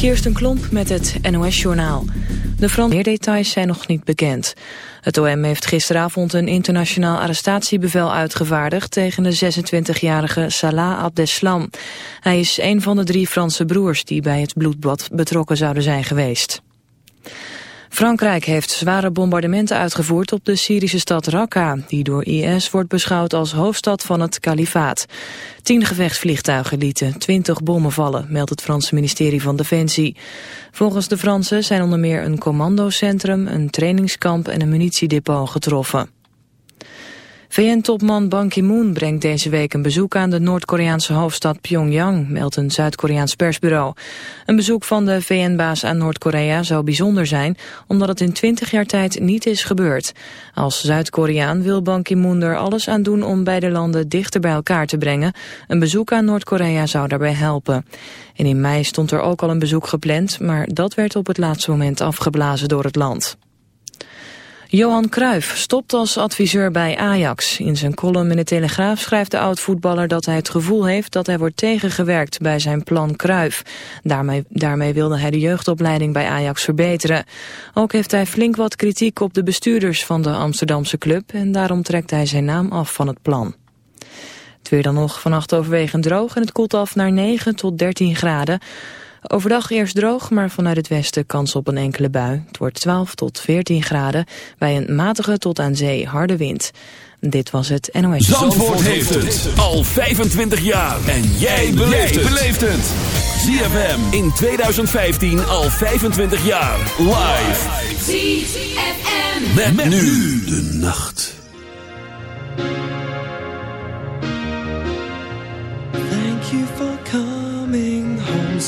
Kirsten Klomp met het NOS-journaal. De Franse meer details zijn nog niet bekend. Het OM heeft gisteravond een internationaal arrestatiebevel uitgevaardigd... tegen de 26-jarige Salah Abdeslam. Hij is een van de drie Franse broers die bij het bloedbad betrokken zouden zijn geweest. Frankrijk heeft zware bombardementen uitgevoerd op de Syrische stad Raqqa, die door IS wordt beschouwd als hoofdstad van het kalifaat. Tien gevechtsvliegtuigen lieten twintig bommen vallen, meldt het Franse ministerie van Defensie. Volgens de Fransen zijn onder meer een commandocentrum, een trainingskamp en een munitiedepot getroffen. VN-topman Ban Ki-moon brengt deze week een bezoek aan de Noord-Koreaanse hoofdstad Pyongyang, meldt een Zuid-Koreaans persbureau. Een bezoek van de VN-baas aan Noord-Korea zou bijzonder zijn, omdat het in 20 jaar tijd niet is gebeurd. Als Zuid-Koreaan wil Ban Ki-moon er alles aan doen om beide landen dichter bij elkaar te brengen. Een bezoek aan Noord-Korea zou daarbij helpen. En in mei stond er ook al een bezoek gepland, maar dat werd op het laatste moment afgeblazen door het land. Johan Cruijff stopt als adviseur bij Ajax. In zijn column in de Telegraaf schrijft de oud-voetballer dat hij het gevoel heeft dat hij wordt tegengewerkt bij zijn plan Cruijff. Daarmee, wilde hij de jeugdopleiding bij Ajax verbeteren. Ook heeft hij flink wat kritiek op de bestuurders van de Amsterdamse club en daarom trekt hij zijn naam af van het plan. Het weer dan nog vannacht overwegend droog en het koelt af naar 9 tot 13 graden. Overdag eerst droog, maar vanuit het westen kans op een enkele bui. Het wordt 12 tot 14 graden bij een matige tot aan zee harde wind. Dit was het NOS. Zandvoort, Zandvoort heeft het al 25 jaar. En jij beleeft het. ZFM in 2015 al 25 jaar. Live. ZFM. Met, met nu de nacht.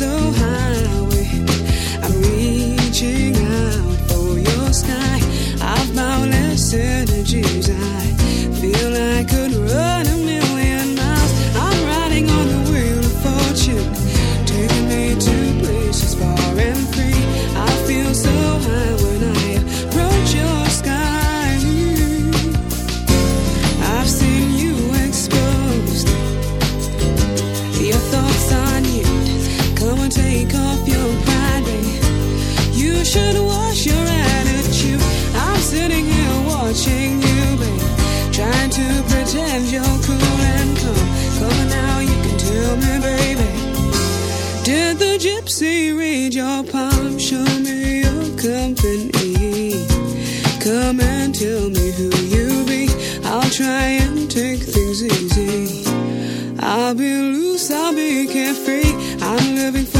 feel take off your babe. You should wash your attitude. I'm sitting here watching you, babe. Trying to pretend you're cool and calm. Come now, you can tell me, baby. Did the gypsy read your palm? Show me your company. Come and tell me who you be. I'll try and take things easy. I'll be loose, I'll be carefree. I'm living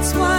that's why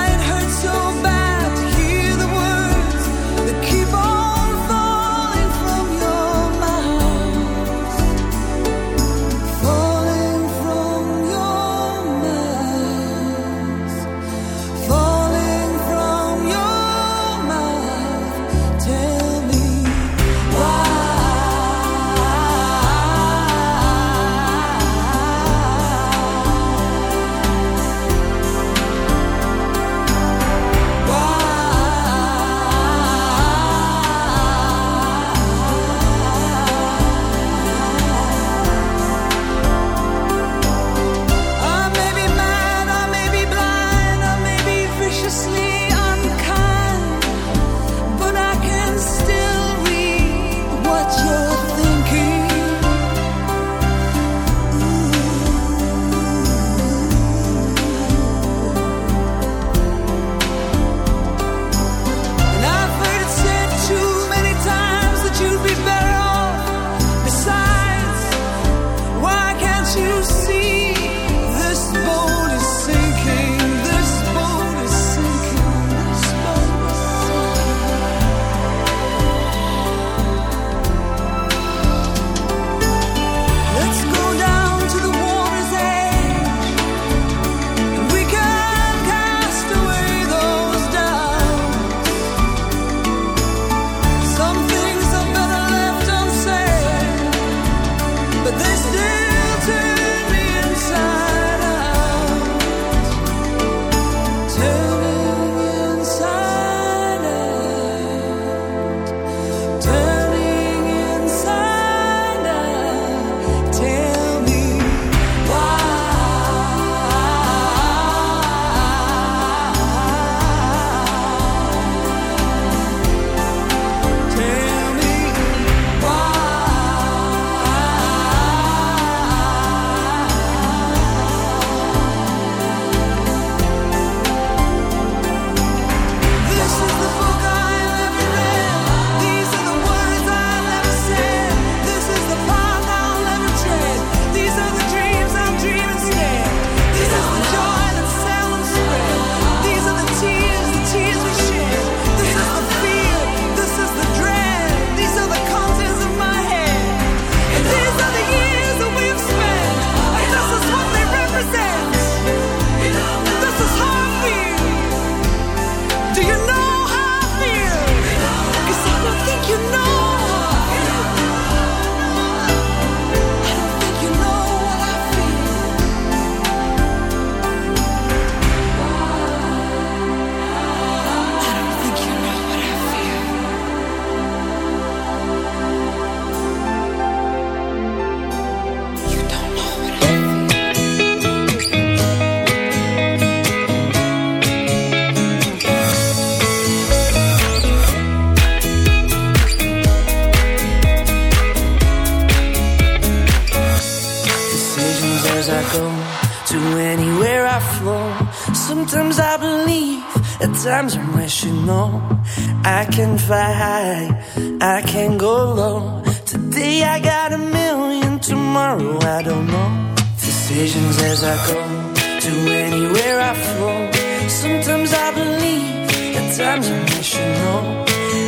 I'm emotional.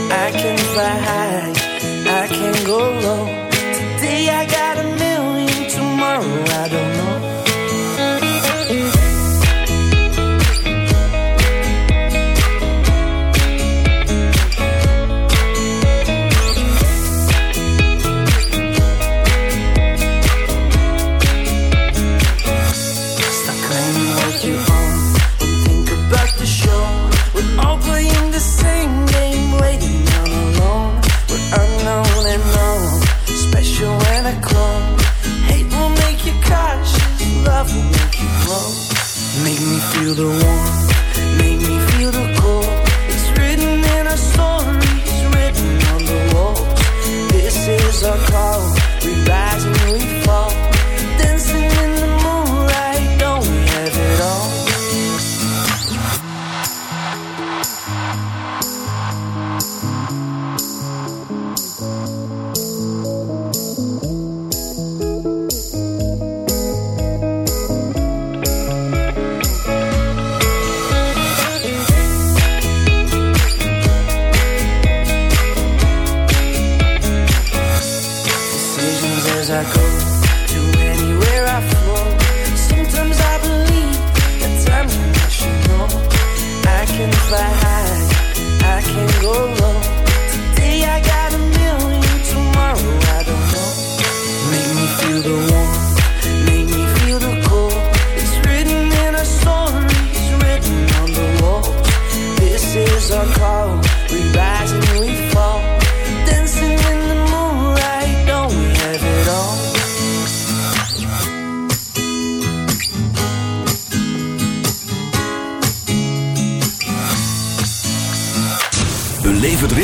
I can fly high, I can go low. Today I got a million, tomorrow I don't.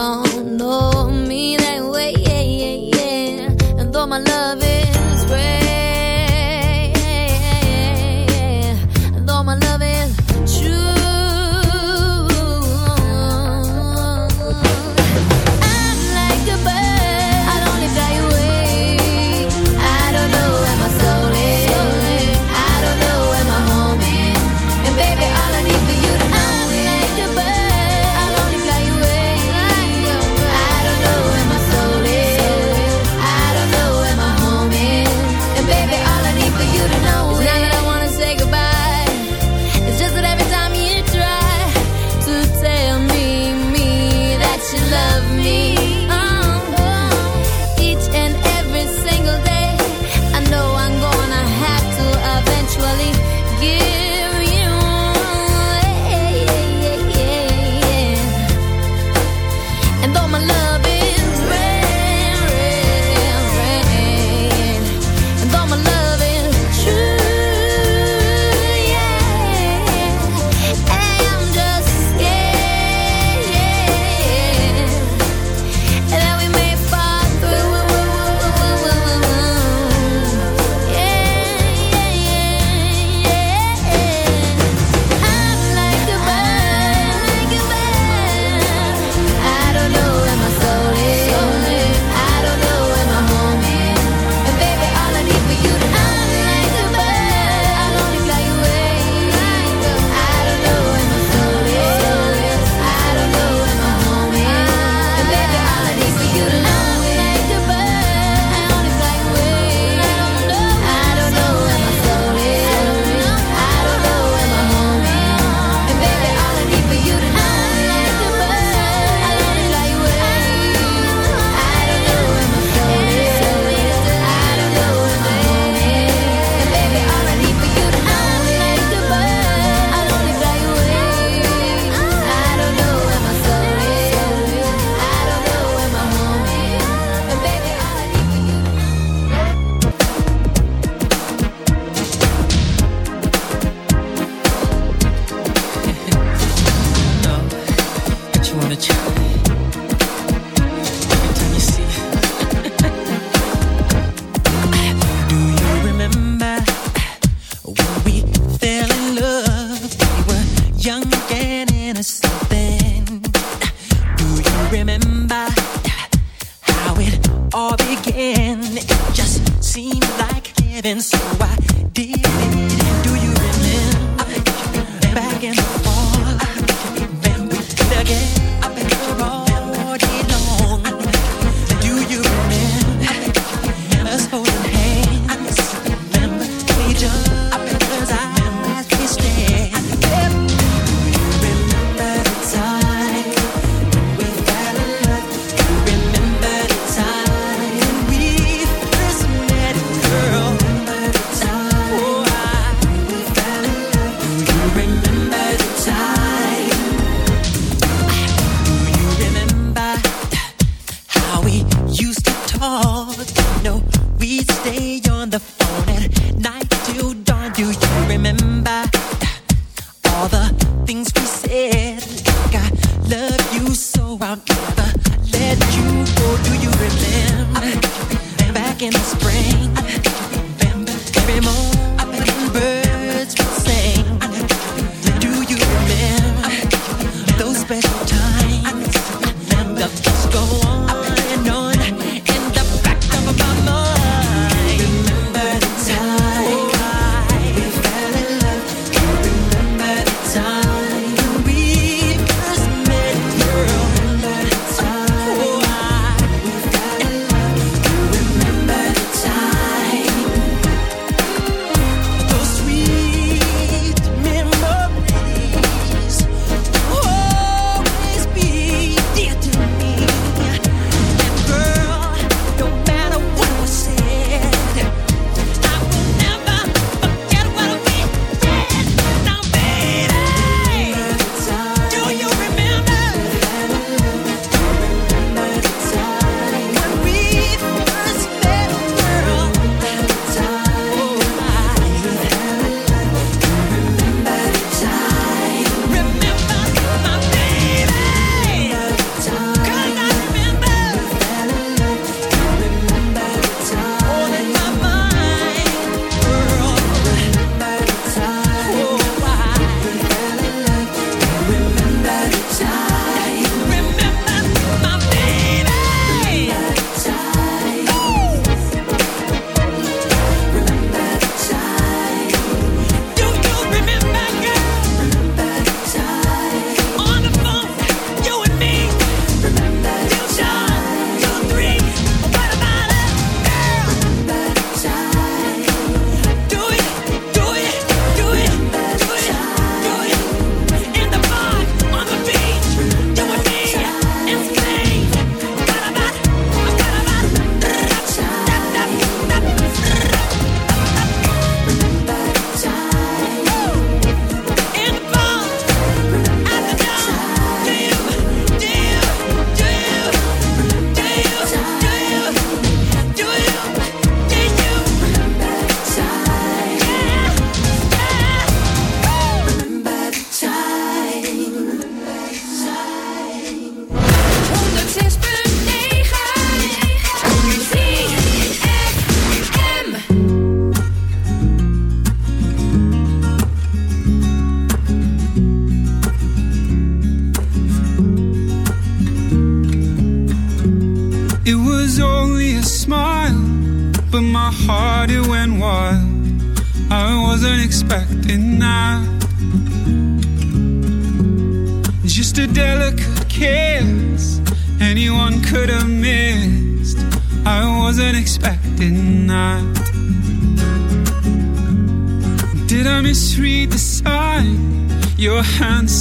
gone. No. I'm never let you go. Do you remember back in the spring?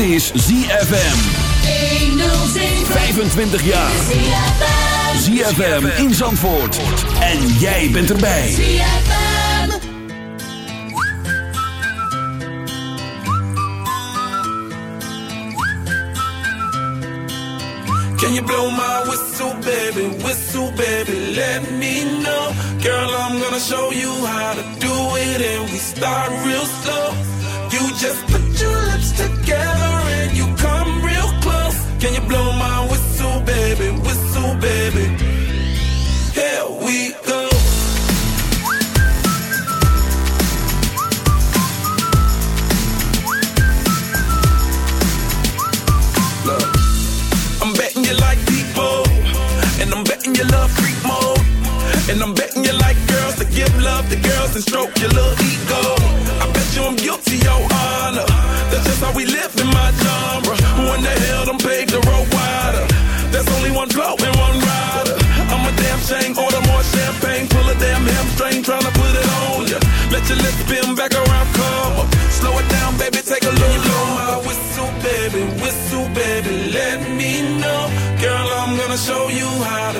Dit, is ZFM. 25 jaar. ZFM in Zandvoort. En jij bent erbij. Can you blow my whistle, baby? Whistle, baby, let me know. Girl, I'm gonna show you how to do it, and we start real slow. You just put your lips together Can you blow my whistle, baby? Whistle, baby. Here we go. Look. I'm betting you like people, and I'm betting you love freak mode, and I'm betting you like girls to give love to girls and stroke your little ego. I bet you I'm guilty, your honor. That's just how we live in my genre. Who in the hell done paved the road wider? There's only one Flo and one Rida. I'm a damn shame, order more champagne, pull a damn hamstring, tryna put it on ya. Let your lips spin back around, come up. Slow it down, baby, take a little blow my whistle, baby, whistle, baby, let me know. Girl, I'm gonna show you how to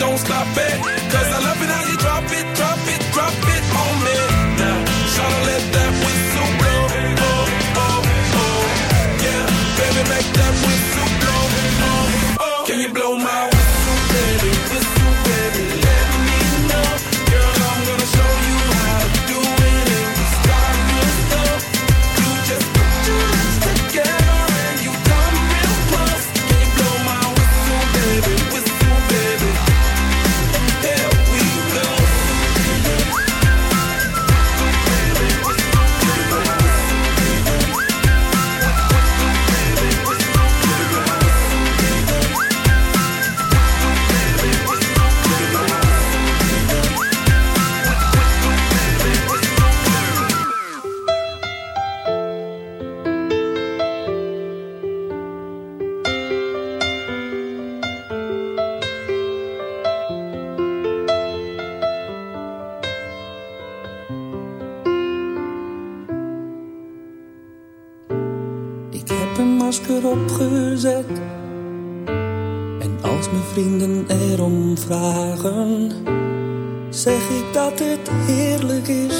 Don't stop it. Zeg ik dat het heerlijk is.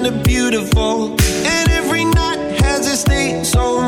Kinda beautiful. And every night has its day so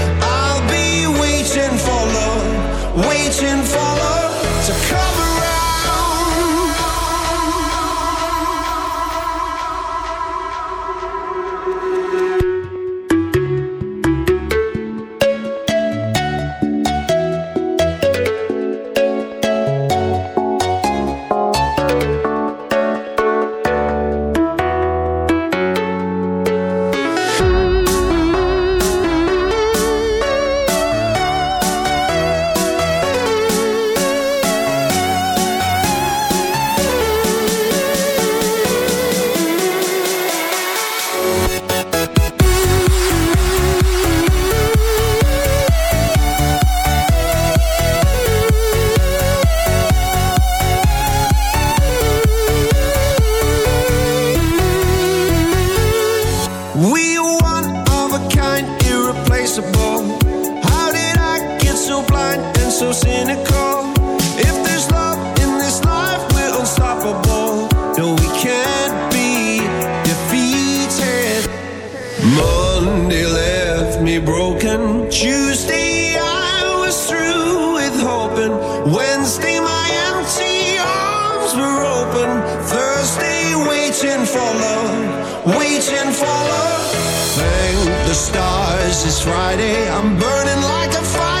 Irreplaceable. How did I get so blind and so cynical? If there's love in this life, we're unstoppable. No, we can't be defeated. Monday left me broken. Tuesday I was through with hoping. Wednesday my empty arms were open. Thursday waiting for love, waiting for love. Stars it's Friday. I'm burning like a fire